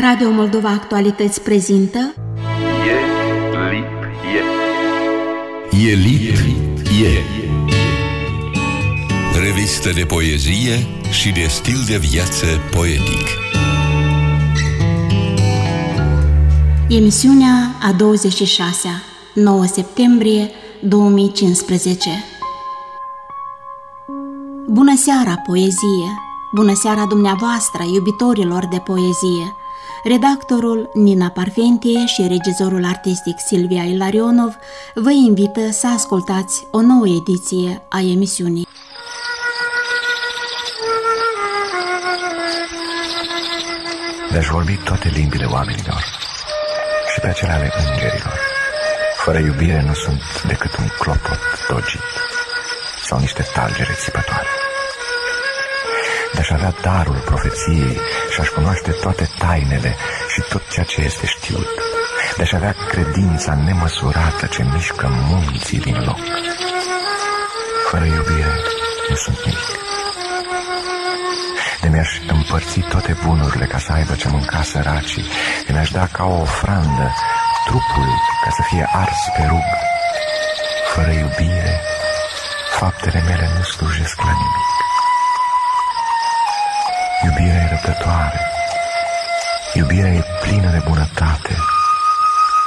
Radio Moldova Actualități prezintă E lip e. E lip, e. Revistă de poezie și de stil de viață poetic. Emisiunea a 26-a, 9 septembrie 2015 Bună seara, poezie! Bună seara dumneavoastră, iubitorilor de poezie! Redactorul Nina Parfentie și regizorul artistic Silvia Ilarionov vă invită să ascultați o nouă ediție a emisiunii. Le-aș vorbi toate limbile oamenilor și pe acele ale îngerilor. Fără iubire nu sunt decât un clopot dogit sau niște talgere țipătoare. De-aș avea darul profeției și aș cunoaște toate tainele și tot ceea ce este știut. De-aș avea credința nemăsurată ce mișcă munții din loc. Fără iubire nu sunt nimic. De mi-aș împărți toate bunurile ca să aibă ce mânca săracii, de mi-aș da ca o ofrandă trupul ca să fie ars pe rug. Fără iubire, faptele mele nu slujesc la nimic. Iubirea e răbdătoare. Iubirea e plină de bunătate.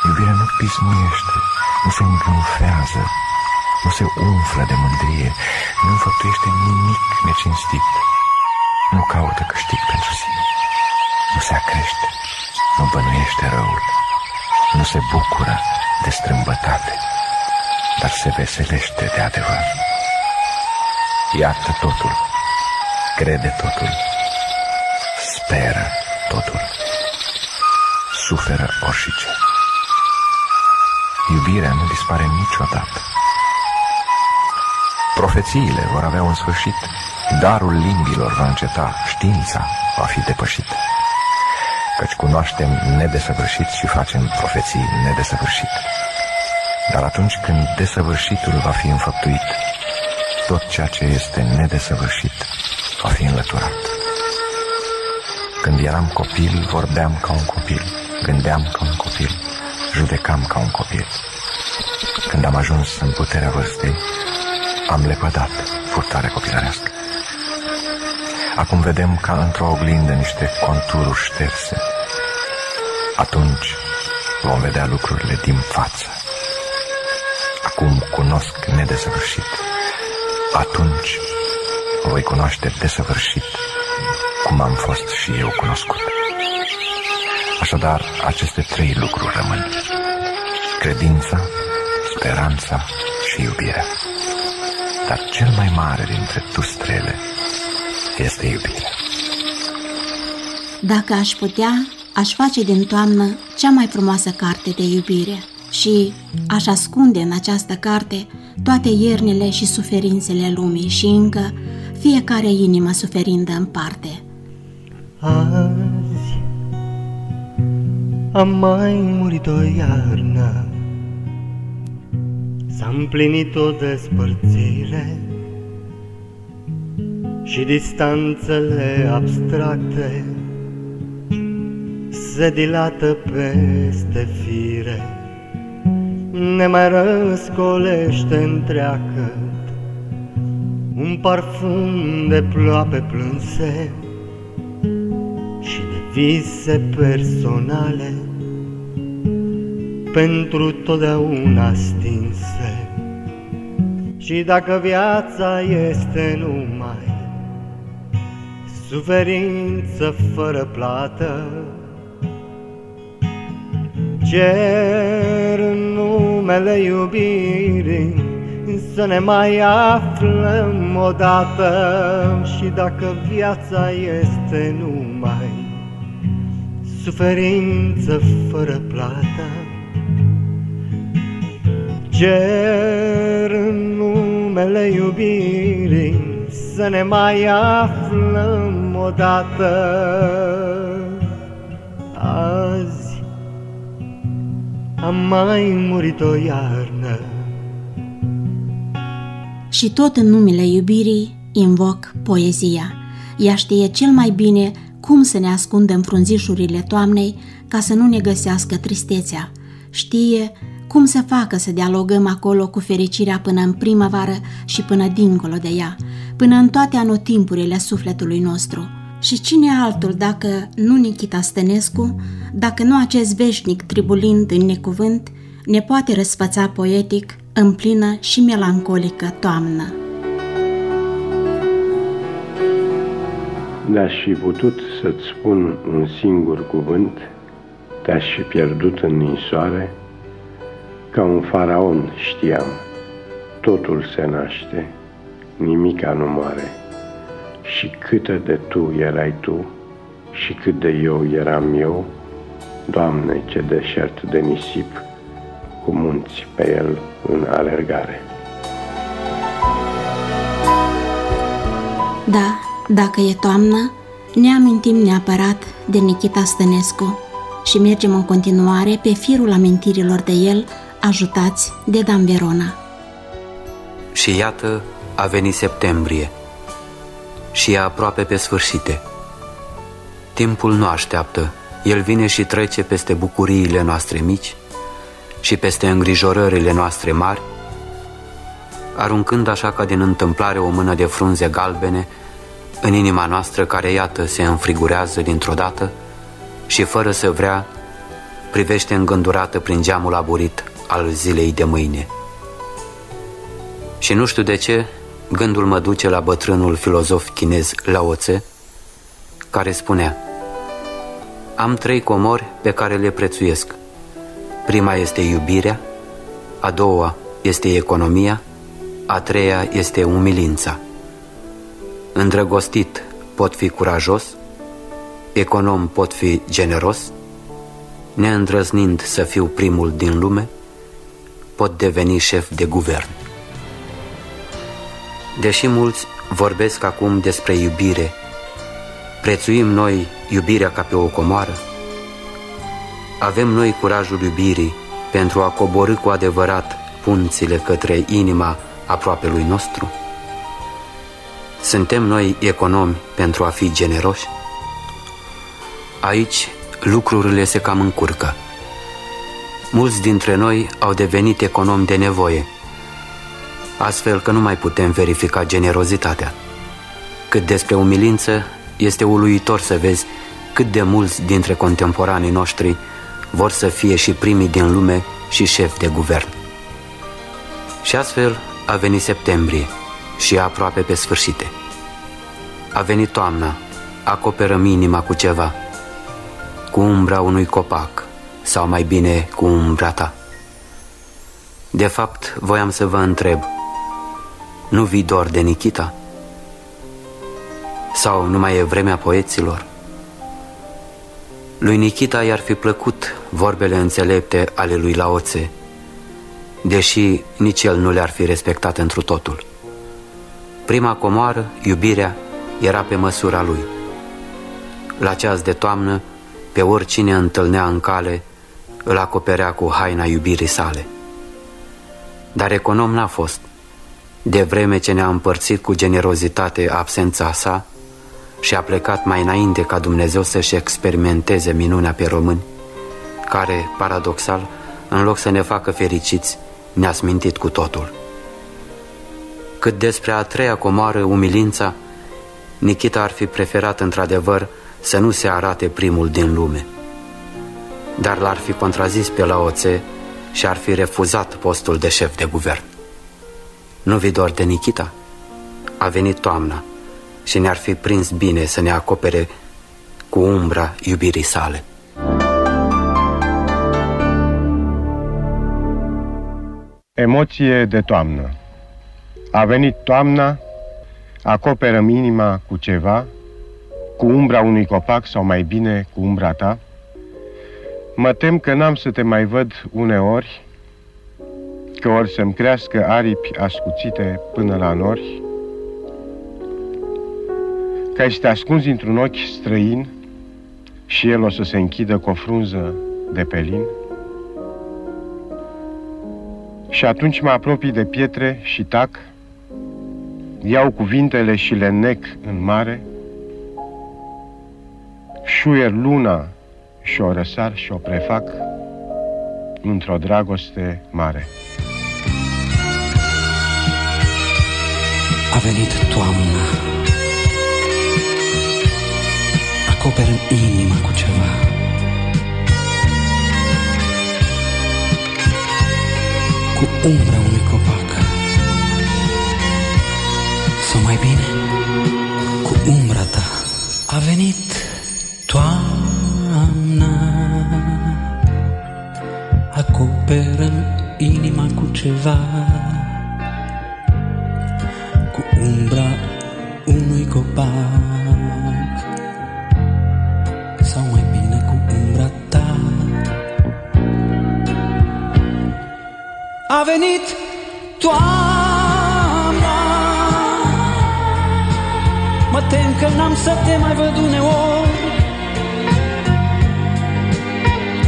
Iubirea nu pismuiește, nu se îngânfează, nu se umflă de mândrie, nu înfăptuiește nimic necinstit. Nu caută câștig pentru sine, nu se acrește, nu bănuiește răul, nu se bucură de strâmbătate, dar se veselește de adevăr. Iartă totul, crede totul, speră totul, suferă orice. Iubirea nu dispare niciodată. Profețiile vor avea un sfârșit, darul limbilor va înceta, știința va fi depășită. Căci cunoaștem nedesăvârșit și facem profeții nedesăvârșite. Dar atunci când desăvârșitul va fi înfăptuit, tot ceea ce este nedesăvârșit va fi înlăturat. Când eram copil, vorbeam ca un copil, gândeam ca un copil, judecam ca un copil. Când am ajuns în puterea vârstei, am lepădat furtarea copilărească. Acum vedem ca într-o oglindă niște contururi șterse. Atunci vom vedea lucrurile din față. Acum cunosc nedesăvârșit. Atunci voi cunoaște desăvârșit cum am fost și eu cunoscut. Așadar, aceste trei lucruri rămân. Credința, speranța și iubirea. Dar cel mai mare dintre tustrele este iubirea. Dacă aș putea, aș face din toamnă cea mai frumoasă carte de iubire și aș ascunde în această carte toate iernile și suferințele lumii și încă fiecare inimă suferindă în parte. Azi am mai murit o iarnă. S-a împlinit o despărțire Și distanțele abstracte Se dilată peste fire. Ne mai răscolește întreagă Un parfum de ploape plânse. Și de vise personale pentru totdeauna stinse. Și dacă viața este numai suferință fără plată, cer în numele iubirii să ne mai aflăm odată și dacă viața este numai suferință fără plată, Cer în numele iubirii să ne mai aflăm odată. Azi am mai murit o iarnă. Și tot în numele iubirii invoc poezia. Ea știe cel mai bine cum să ne ascundem frunzișurile toamnei ca să nu ne găsească tristețea. Știe cum să facă să dialogăm acolo cu fericirea până în primăvară și până dincolo de ea, până în toate anotimpurile sufletului nostru. Și cine altul dacă nu Nikita Stănescu, dacă nu acest veșnic tribulind în necuvânt, ne poate răsfăța poetic în plină și melancolică toamnă. N-aș fi putut să-ți spun un singur cuvânt, te-aș fi pierdut în ninsoare, ca un faraon știam, totul se naște, nimica nu moare. Și câtă de tu erai tu și cât de eu eram eu, Doamne, ce deșert de nisip, cu munți pe el în alergare. Da, dacă e toamnă, ne amintim neapărat de Nikita Stănescu și mergem în continuare pe firul amintirilor de el, ajutați de Dan Verona. Și iată, a venit septembrie și e aproape pe sfârșite. Timpul nu așteaptă, el vine și trece peste bucuriile noastre mici și peste îngrijorările noastre mari, aruncând așa ca din întâmplare o mână de frunze galbene în inima noastră care, iată, se înfrigurează dintr-o dată și, fără să vrea, privește îngândurată prin geamul aburit al zilei de mâine. Și nu știu de ce, gândul mă duce la bătrânul filozof chinez Lao Tse, care spunea Am trei comori pe care le prețuiesc. Prima este iubirea, a doua este economia, a treia este umilința. Îndrăgostit pot fi curajos, econom pot fi generos, neîndrăznind să fiu primul din lume, pot deveni șef de guvern. Deși mulți vorbesc acum despre iubire, prețuim noi iubirea ca pe o comoară? Avem noi curajul iubirii pentru a coborâ cu adevărat punțile către inima aproape lui nostru? Suntem noi economi pentru a fi generoși? Aici lucrurile se cam încurcă. Mulți dintre noi au devenit economi de nevoie, astfel că nu mai putem verifica generozitatea. Cât despre umilință, este uluitor să vezi cât de mulți dintre contemporanii noștri vor să fie și primii din lume și șef de guvern. Și astfel a venit septembrie și e aproape pe sfârșite. A venit toamna, acoperă inima cu ceva, cu umbra unui copac, sau mai bine cu umbra ta. De fapt, voiam să vă întreb, nu vii doar de Nikita? Sau nu mai e vremea poeților? Lui Nikita i-ar fi plăcut vorbele înțelepte ale lui Laoțe, deși nici el nu le-ar fi respectat întru totul. Prima comoară, iubirea, era pe măsura lui. La ceas de toamnă, pe oricine întâlnea în cale, îl acoperea cu haina iubirii sale. Dar econom n-a fost. De vreme ce ne-a împărțit cu generozitate absența sa și a plecat mai înainte ca Dumnezeu să-și experimenteze minunea pe români, care, paradoxal, în loc să ne facă fericiți, ne-a smintit cu totul. Cât despre a treia comoară, umilința, Nikita ar fi preferat într-adevăr să nu se arate primul din lume. Dar l-ar fi contrazis pe Laoțe și ar fi refuzat postul de șef de guvern. Nu vi doar de Nikita? A venit toamna și ne-ar fi prins bine să ne acopere cu umbra iubirii sale. Emoție de toamnă A venit toamna, acoperă inima cu ceva, cu umbra unui copac sau mai bine cu umbra ta. Mă tem că n-am să te mai văd uneori, că ori să-mi crească aripi ascuțite până la nori, că ai să te ascunzi într-un ochi străin și el o să se închidă cu o frunză de pelin. Și atunci mă apropii de pietre și tac, iau cuvintele și le nec în mare, șuier luna și o răsar și o prefac într-o dragoste mare. A venit toamna, acoperă inima cu ceva. Cu umbra venit toamna. Acoperă inima cu ceva tem că n-am să te mai văd uneori.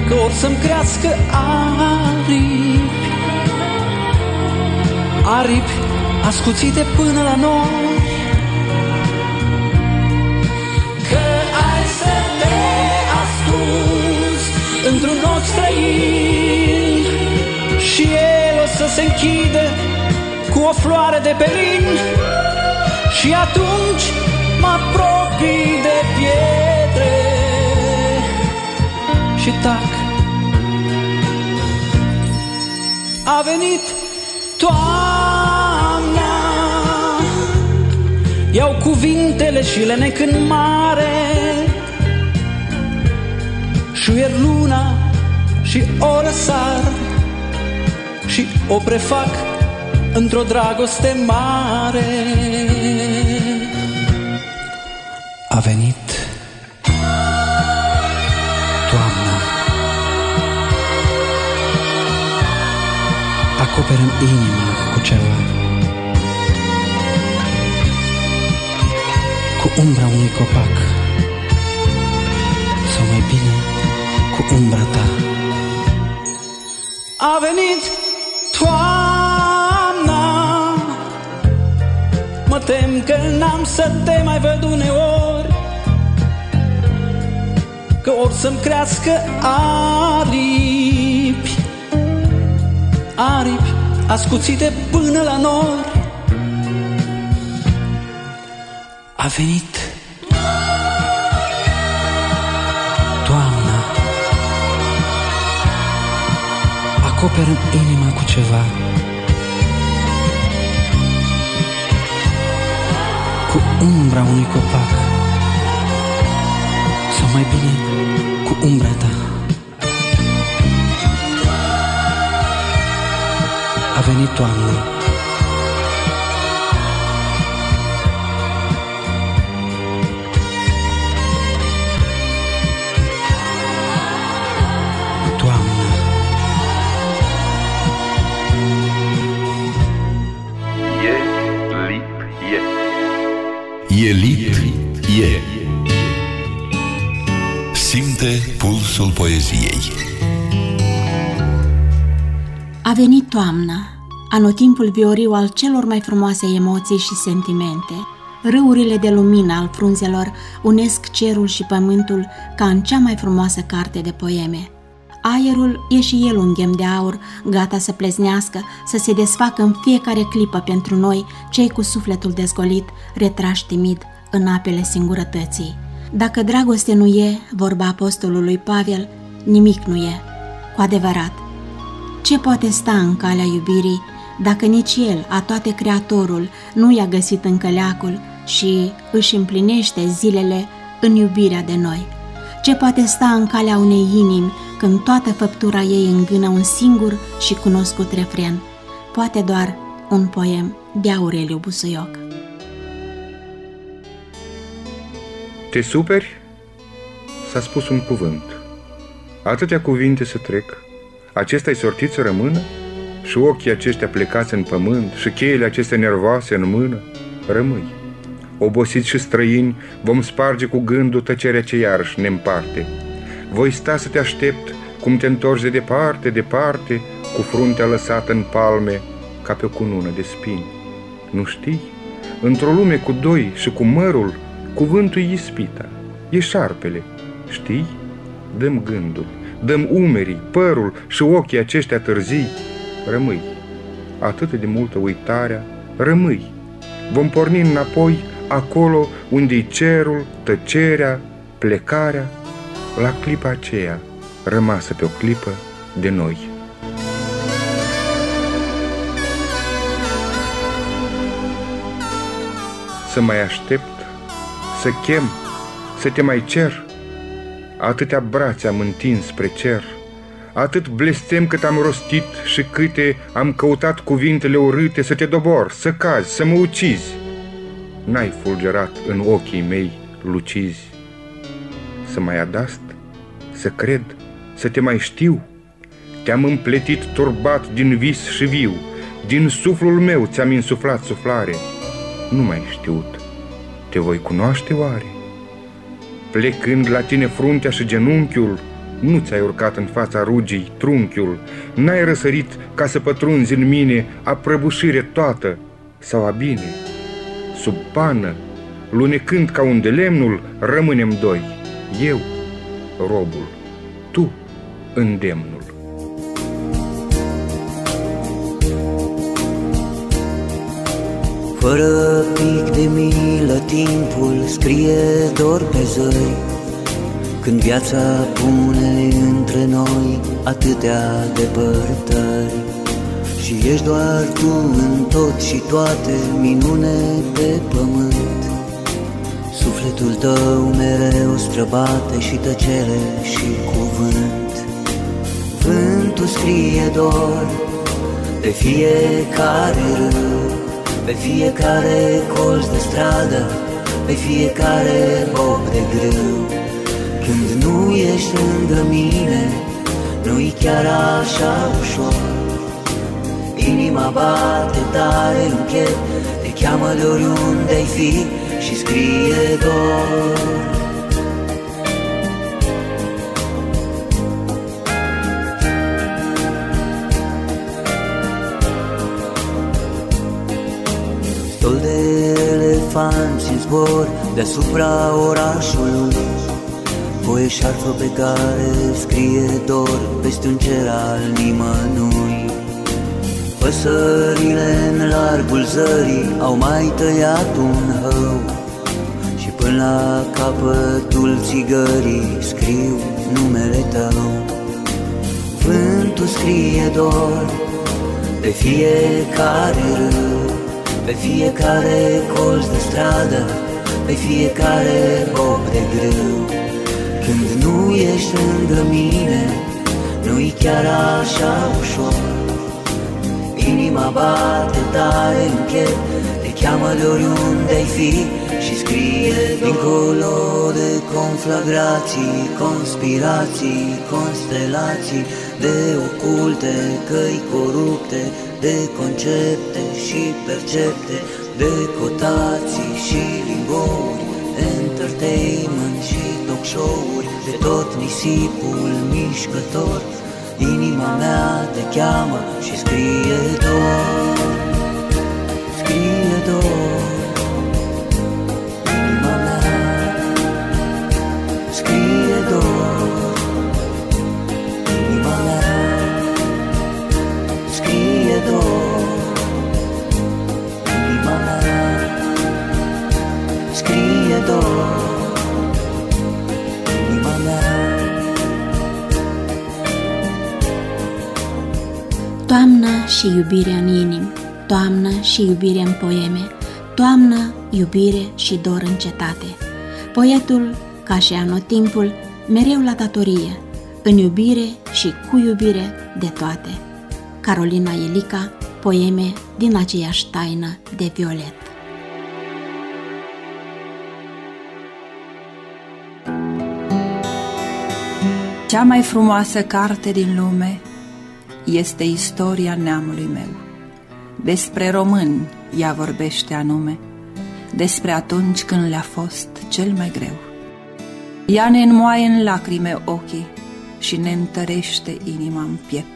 Că or să-mi crească aripi Aripi ascuțite până la noi. Că ai să te ascunzi într-un ochi străin Și el o să se închidă cu o floare de perin Și atunci mă apropii de pietre. Și tac. A venit toamna. Iau cuvintele și le nec în mare. Șuier luna și o răsar Și o prefac într-o dragoste mare Acoperă inima cu ceva Cu umbra unui copac. Sau mai bine cu umbra ta. A venit toamna. Mă tem că n-am să te mai văd uneori. Că or să-mi crească aripi. Aripi ascuțite până la nori. A venit toamna. Acoperă inima cu ceva. Cu umbra unui copac. Sau mai bine cu umbra ta A venit toamna Toamna E lip, e. E lip, e. Simte pulsul poeziei. A venit toamna, anotimpul vioriu al celor mai frumoase emoții și sentimente. Râurile de lumină al frunzelor unesc cerul și pământul ca în cea mai frumoasă carte de poeme. Aerul e și el un ghem de aur, gata să pleznească, să se desfacă în fiecare clipă pentru noi, cei cu sufletul dezgolit, retrași timid în apele singurătății. Dacă dragoste nu e, vorba apostolului Pavel, nimic nu e. Cu adevărat, ce poate sta în calea iubirii dacă nici el, a toate creatorul, nu i-a găsit în căleacul și își împlinește zilele în iubirea de noi? Ce poate sta în calea unei inimi când toată făptura ei îngână un singur și cunoscut refren? Poate doar un poem de Aureliu Busuioc. Te superi? S-a spus un cuvânt. Atâtea cuvinte să trec. Acesta-i sortit să rămână? Și ochii aceștia plecați în pământ și cheile acestea nervoase în mână? Rămâi. Obosiți și străini, vom sparge cu gândul tăcerea ce iarăși ne împarte. Voi sta să te aștept, cum te întorci de departe, departe, cu fruntea lăsată în palme, ca pe o cunună de spini. Nu știi? Într-o lume cu doi și cu mărul, cuvântul e ispita, e șarpele, Știi? Dăm gândul, dăm umerii, părul și ochii aceștia târzii. Rămâi. Atât de multă uitarea, rămâi. Vom porni înapoi acolo unde-i cerul, tăcerea, plecarea, la clipa aceea, rămasă pe o clipă de noi. Să mai aștept, să chem, să te mai cer, atâtea brațe am întins spre cer, atât blestem cât am rostit și câte am căutat cuvintele urâte să te dobor, să cazi, să mă ucizi. N-ai fulgerat în ochii mei lucizi. Să mai adast, să cred, să te mai știu. Te-am împletit turbat din vis și viu, din suflul meu ți-am insuflat suflare. Nu mai știut, te voi cunoaște oare? Plecând la tine fruntea și genunchiul, nu ți-ai urcat în fața rugii trunchiul, n-ai răsărit ca să pătrunzi în mine a prăbușire toată sau a bine. Sub pană, lunecând ca un de lemnul, rămânem doi, eu, robul, tu, îndemnul. Fără pic de milă timpul scrie dor pe zări Când viața pune între noi atâtea depărtări Și ești doar tu în tot și toate minune pe pământ. Sufletul tău mereu străbate și tăcere și cuvânt. Vântul scrie dor pe fiecare râu pe fiecare colț de stradă, pe fiecare bob de grâu. Când nu ești lângă mine, nu-i chiar așa ușor. Inima bate tare în piept, te cheamă de oriunde ai fi și scrie dor elefanți în zbor deasupra orașului. Voie șarfă pe care scrie dor peste un cer al nimănui. Păsările în largul zării au mai tăiat un hău. Și până la capătul țigării scriu numele tău. Vântul scrie dor pe fiecare râu pe fiecare colț de stradă, pe fiecare bob de grâu. Când nu ești lângă mine, nu-i chiar așa ușor. Inima bate tare în piept, te cheamă de oriunde ai fi și scrie Dincolo de conflagrații, conspirații, constelații De oculte căi corupte, de concepte și percepte, de cotații și limbouri, entertainment și talk show-uri, de tot nisipul mișcător, inima mea te cheamă și scrie dor, scrie dor. Și iubire în inim, toamnă și iubire în poeme, toamnă, iubire și dor în cetate. Poetul, ca și anotimpul, mereu la datorie, în iubire și cu iubire de toate. Carolina Elica, poeme din aceeași taină de violet. Cea mai frumoasă carte din lume este istoria neamului meu. Despre români ea vorbește anume, despre atunci când le-a fost cel mai greu. Ea ne înmoaie în lacrime ochii și ne întărește inima în piept.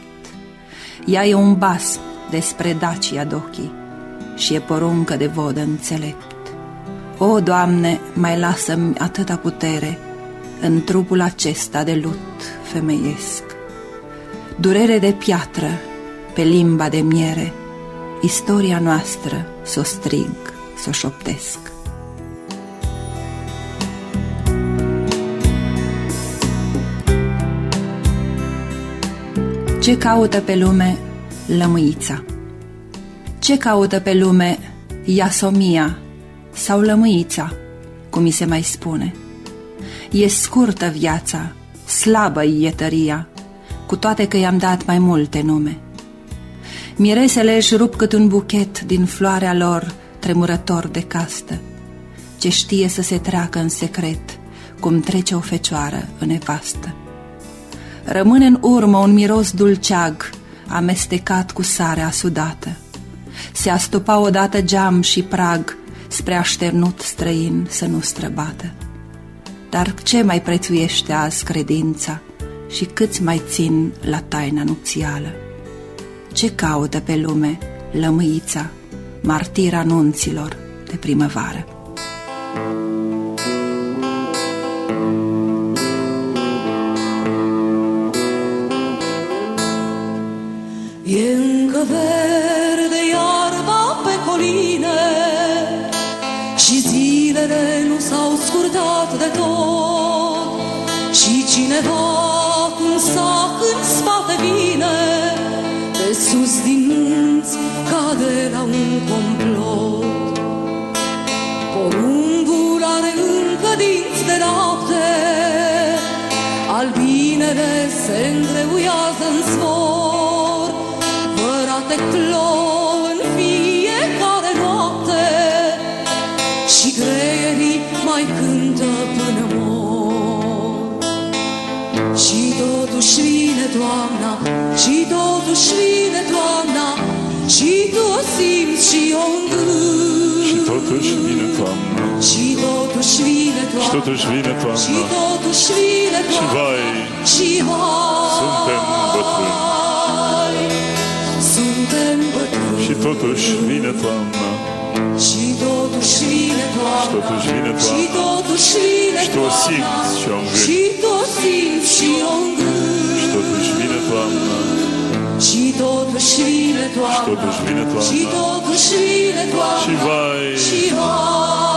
Ea e un bas despre Dacia Dochi și e poruncă de vodă înțelept. O, Doamne, mai lasă-mi atâta putere în trupul acesta de lut femeiesc. Durere de piatră pe limba de miere, istoria noastră s-o strig, s-o șoptesc. Ce caută pe lume lămâița? Ce caută pe lume iasomia sau lămâița, cum mi se mai spune? E scurtă viața, slabă e tăria, cu toate că i-am dat mai multe nume. Miresele își rup cât un buchet din floarea lor tremurător de castă, ce știe să se treacă în secret, cum trece o fecioară în nevastă. Rămâne în urmă un miros dulceag, amestecat cu sarea sudată. Se astupa odată geam și prag, spre așternut străin să nu străbată. Dar ce mai prețuiește azi credința și câți mai țin la taina nupțială? Ce caută pe lume lămâița, martira nunților de primăvară? E încă verde iarba pe coline Și zilele nu s-au scurtat de tot Și cineva cu un sac în spate vine De sus din munți cade la un complot. Porumbul are încă dinți de noapte Albinele se îngreuiază în zvor totuși vine toamna Și totuși vine toamna Și tu o simți și o îngânt Și totuși vine toamna Și totuși vine Și toamna totuși vine toamna Și totuși vine Și toamna vai, Și vai suntem bătrâni Suntem bătrâni Și totuși vine toamna Și totuși vine toamna Și totuși vine Și toamna totuși vine Și tu o toamna simți și o îngândi Și tu o simți și o îngândi Și totuși vine toamna Și totuși vine toamna. Și totuși vine toamna Și vai, Și vai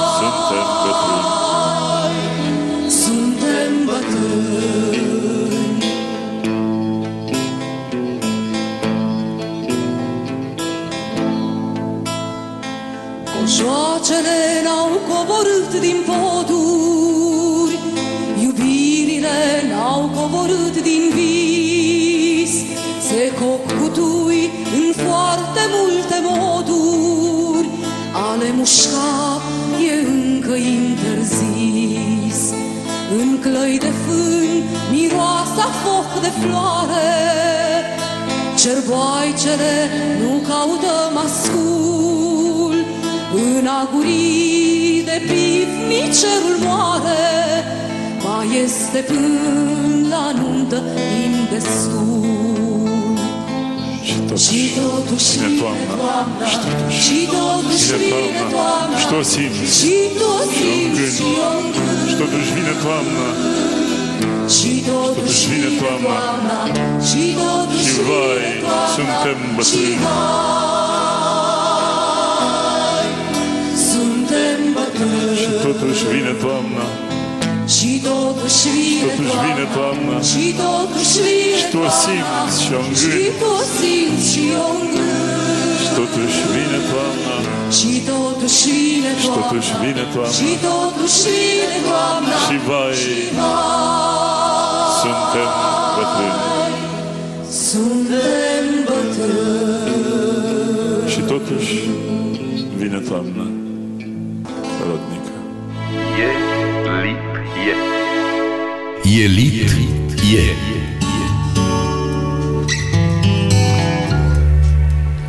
de floare. Cerboaicele nu caută mascul În agurii de pivni cerul moare. Mai este până la nuntă timp destul Și totuși Și totuși vine vine toamna. toamna. Și totuși Și totuși vine vine toamna. toamna. Și tu o simți. Și tu o și o simți și o îngândi îngândi Și totuși vine toamna Și totuși vine toamna Și totuși Și vai, vine toamna suntem bătrâni Suntem bătrâni Și totuși vine toamna Și totuși vine Totuși vine toamna Și totuși vine Și tu o simți și o Și îngândi tu o simți și o îngândi Și totuși vine toamna Și totuși vine Și toamna totuși vine toamna Și totuși vine toamna Și vai, suntem bătrâni Suntem bătrâni. Și totuși vine toamna rodnică. E lip, e. Elit e.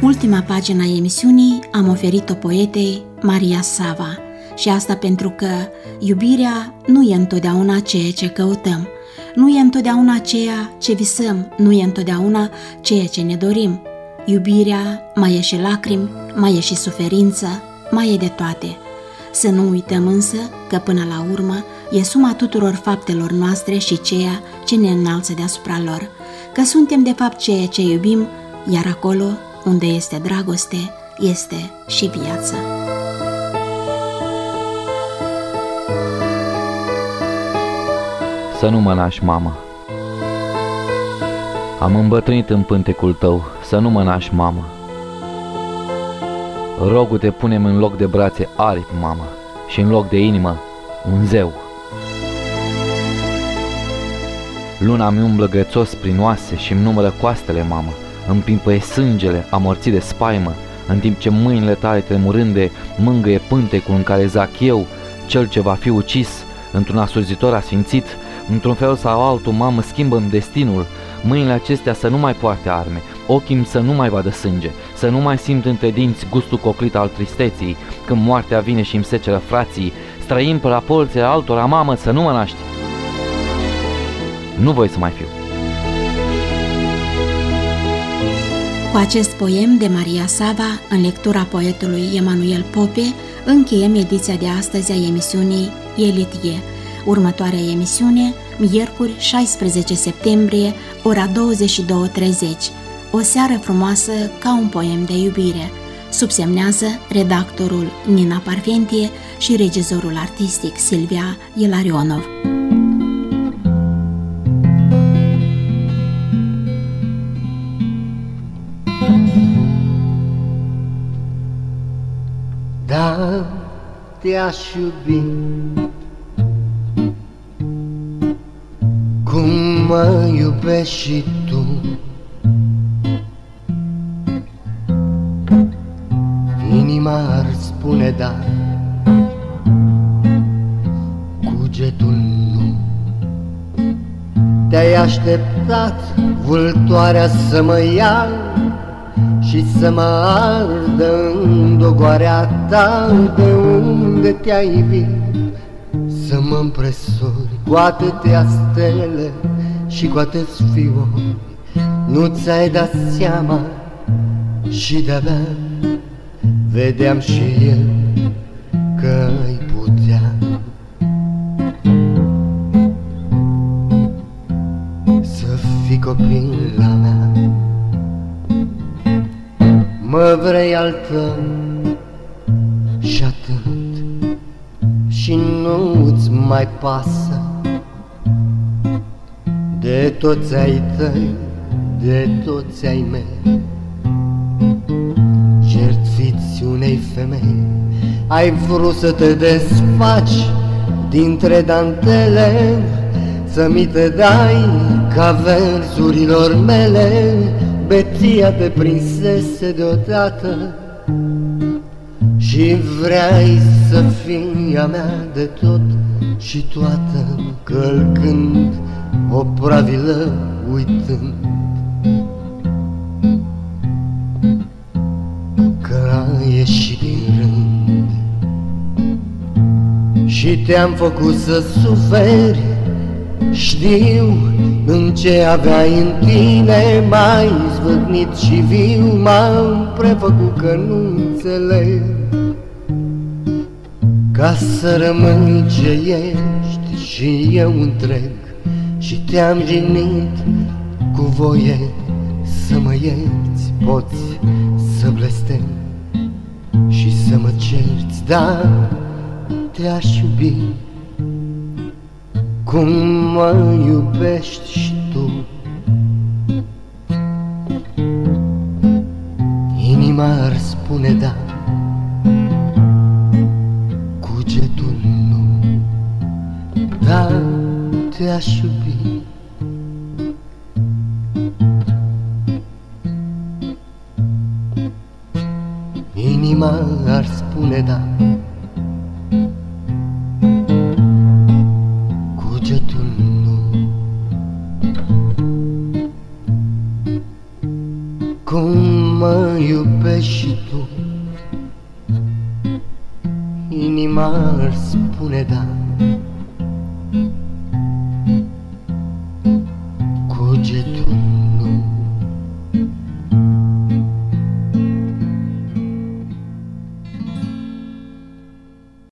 Ultima pagină a emisiunii am oferit-o poetei Maria Sava. Și asta pentru că iubirea nu e întotdeauna ceea ce căutăm, nu e întotdeauna ceea ce visăm, nu e întotdeauna ceea ce ne dorim. Iubirea mai e și lacrimi, mai e și suferință, mai e de toate. Să nu uităm însă că până la urmă e suma tuturor faptelor noastre și ceea ce ne înalță deasupra lor, că suntem de fapt ceea ce iubim, iar acolo unde este dragoste, este și viață. Să nu mă naști, mamă. Am îmbătrânit în pântecul tău, să nu mă naști, mamă. Rogul te punem în loc de brațe aripi, mamă, și în loc de inimă, un zeu. Luna mi umblă grețos prin oase și îmi numără coastele, mamă, îmi pimpăie sângele, amorțit de spaimă, în timp ce mâinile tale tremurânde mângâie pântecul în care zac eu, cel ce va fi ucis, într-un asurzitor asfințit, într-un fel sau altul, mamă, schimbă destinul, mâinile acestea să nu mai poarte arme, ochii să nu mai vadă sânge, să nu mai simt între dinți gustul coclit al tristeții, când moartea vine și îmi seceră frații, străim pe la polțele altora, mamă, să nu mă naști. Nu voi să mai fiu. Cu acest poem de Maria Sava, în lectura poetului Emanuel Pope, încheiem ediția de astăzi a emisiunii Elitie. Următoarea emisiune, miercuri 16 septembrie, ora 22.30. O seară frumoasă ca un poem de iubire. Subsemnează redactorul Nina Parfentie și regizorul artistic Silvia Ilarionov. Da, te-aș iubi mă iubești și tu. Inima ar spune da Cugetul nu. Te-ai așteptat vultoarea să mă ia și să mă ardă în dogoarea ta de unde te-ai iubit? Să mă împresori cu atâtea stele și cu atâți fiori Nu ți-ai dat seama și de-abia vedeam și eu că ai putea Să fii copil la mea. Mă vrei al tău și atât. Și nu-ți mai pasă De toți ai tăi, de toți ai mei Jertfiți unei femei Ai vrut să te desfaci dintre dantele Să mi te dai ca versurilor mele Beția te prinsese deodată. Și vrei să fii a mea de tot și toată Călcând o pravilă uitând Că ai ieșit din rând. Și te-am făcut să suferi Știu în ce aveai în tine mai zvârnit și viu M-am prefăcut că nu înțeleg. Ca să rămâi ce ești și eu întreg Și te-am jignit cu voie să mă ierți Poți să blestem și să mă cerți Dar te-aș iubi. Cum mă iubești și tu? Inima ar spune da Cugetul nu Da, te-aș iubi ar